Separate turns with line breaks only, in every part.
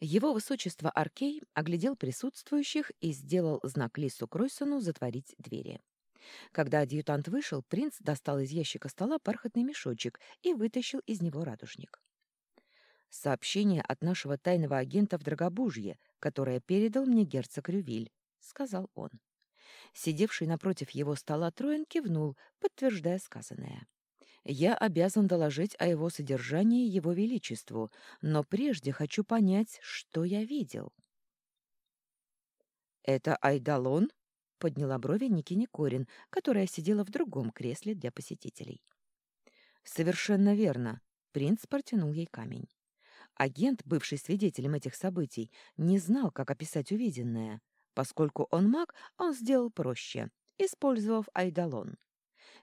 Его высочество Аркей оглядел присутствующих и сделал знак Лису Кройсону затворить двери. Когда адъютант вышел, принц достал из ящика стола бархатный мешочек и вытащил из него радужник. «Сообщение от нашего тайного агента в Драгобужье, которое передал мне герцог Рювиль», — сказал он. Сидевший напротив его стола Троин кивнул, подтверждая сказанное. Я обязан доложить о его содержании его величеству, но прежде хочу понять, что я видел. «Это Айдалон?» — подняла брови Ники Никорин, которая сидела в другом кресле для посетителей. «Совершенно верно», — принц протянул ей камень. Агент, бывший свидетелем этих событий, не знал, как описать увиденное. Поскольку он маг, он сделал проще, использовав Айдалон.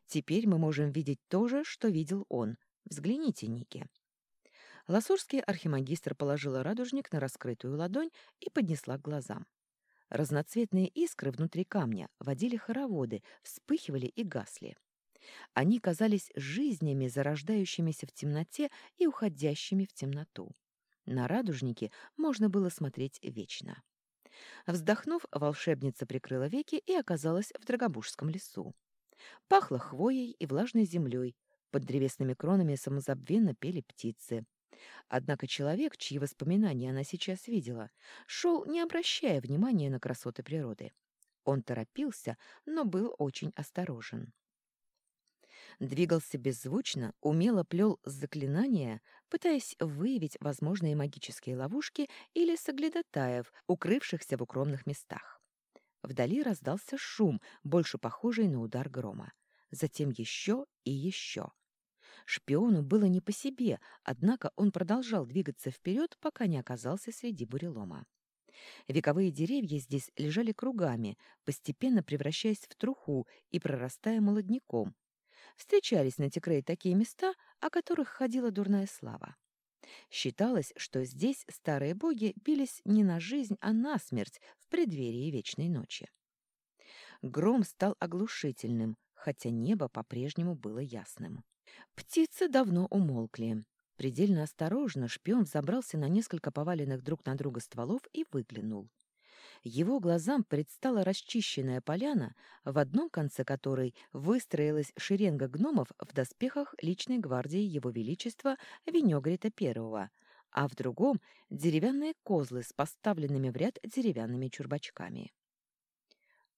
Теперь мы можем видеть то же, что видел он. Взгляните, Ники. Ласурский архимагистр положила радужник на раскрытую ладонь и поднесла к глазам. Разноцветные искры внутри камня водили хороводы, вспыхивали и гасли. Они казались жизнями, зарождающимися в темноте и уходящими в темноту. На радужники можно было смотреть вечно. Вздохнув, волшебница прикрыла веки и оказалась в Драгобужском лесу. Пахло хвоей и влажной землей, под древесными кронами самозабвенно пели птицы. Однако человек, чьи воспоминания она сейчас видела, шел, не обращая внимания на красоты природы. Он торопился, но был очень осторожен. Двигался беззвучно, умело плел заклинания, пытаясь выявить возможные магические ловушки или соглядатаев, укрывшихся в укромных местах. Вдали раздался шум, больше похожий на удар грома. Затем еще и еще. Шпиону было не по себе, однако он продолжал двигаться вперед, пока не оказался среди бурелома. Вековые деревья здесь лежали кругами, постепенно превращаясь в труху и прорастая молодняком. Встречались на Текрее такие места, о которых ходила дурная слава. Считалось, что здесь старые боги бились не на жизнь, а на смерть в преддверии вечной ночи. Гром стал оглушительным, хотя небо по-прежнему было ясным. Птицы давно умолкли. Предельно осторожно шпион взобрался на несколько поваленных друг на друга стволов и выглянул его глазам предстала расчищенная поляна, в одном конце которой выстроилась шеренга гномов в доспехах личной гвардии его величества Венегрита I, а в другом — деревянные козлы с поставленными в ряд деревянными чурбачками.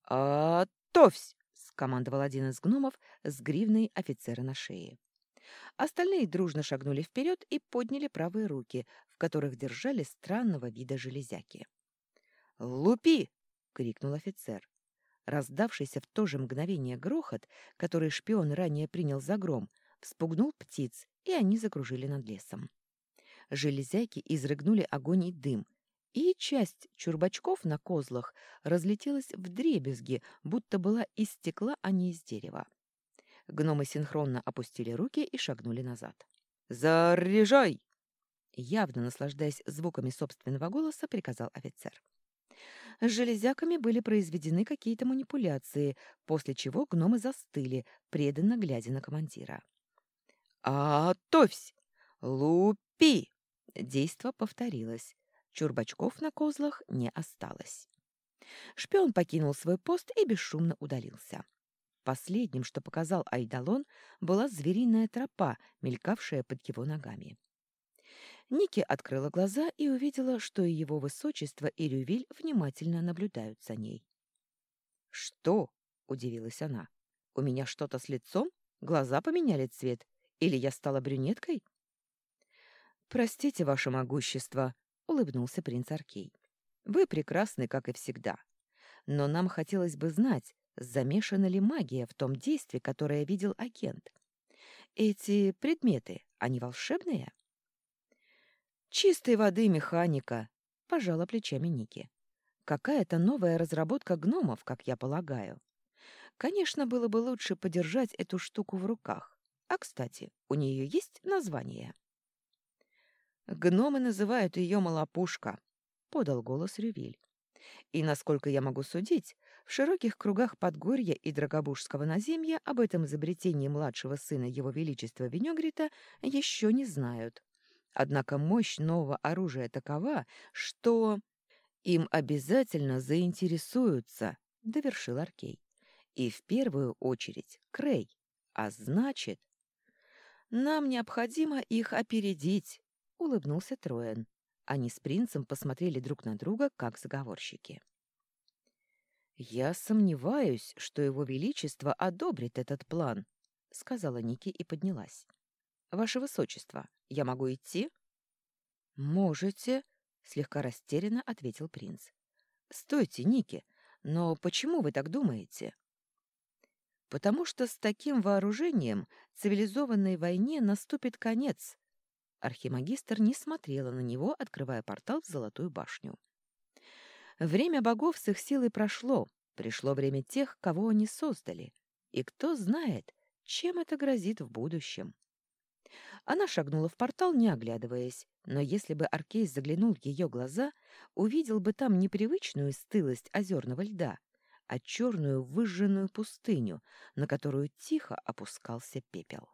«Атовсь!» — скомандовал один из гномов с гривной офицера на шее. Остальные дружно шагнули вперед и подняли правые руки, в которых держали странного вида железяки. «Лупи!» — крикнул офицер. Раздавшийся в то же мгновение грохот, который шпион ранее принял за гром, вспугнул птиц, и они закружили над лесом. Железяки изрыгнули огонь и дым, и часть чурбачков на козлах разлетелась в дребезги, будто была из стекла, а не из дерева. Гномы синхронно опустили руки и шагнули назад. «Заряжай!» Явно наслаждаясь звуками собственного голоса, приказал офицер. С железяками были произведены какие-то манипуляции, после чего гномы застыли, преданно глядя на командира. «Атовсь! Лупи!» Действо повторилось. Чурбачков на козлах не осталось. Шпион покинул свой пост и бесшумно удалился. Последним, что показал Айдалон, была звериная тропа, мелькавшая под его ногами. Ники открыла глаза и увидела, что и его высочество, и Рювиль внимательно наблюдают за ней. «Что?» — удивилась она. «У меня что-то с лицом? Глаза поменяли цвет? Или я стала брюнеткой?» «Простите, ваше могущество», — улыбнулся принц Аркей. «Вы прекрасны, как и всегда. Но нам хотелось бы знать, замешана ли магия в том действии, которое видел агент. Эти предметы, они волшебные?» «Чистой воды механика», — пожала плечами Ники. «Какая-то новая разработка гномов, как я полагаю. Конечно, было бы лучше подержать эту штуку в руках. А, кстати, у нее есть название?» «Гномы называют ее Малопушка», — подал голос Рювиль. «И, насколько я могу судить, в широких кругах Подгорья и Драгобужского наземья об этом изобретении младшего сына Его Величества Венегрита еще не знают. Однако мощь нового оружия такова, что им обязательно заинтересуются, — довершил Аркей. И в первую очередь Крей. А значит... Нам необходимо их опередить, — улыбнулся Троен. Они с принцем посмотрели друг на друга, как заговорщики. «Я сомневаюсь, что его величество одобрит этот план», — сказала Ники и поднялась. «Ваше высочество, я могу идти?» «Можете», — слегка растерянно ответил принц. «Стойте, Ники, но почему вы так думаете?» «Потому что с таким вооружением цивилизованной войне наступит конец». Архимагистр не смотрела на него, открывая портал в Золотую башню. «Время богов с их силой прошло, пришло время тех, кого они создали. И кто знает, чем это грозит в будущем». Она шагнула в портал, не оглядываясь, но если бы Аркейс заглянул в ее глаза, увидел бы там непривычную стылость озерного льда, а черную выжженную пустыню, на которую тихо опускался пепел.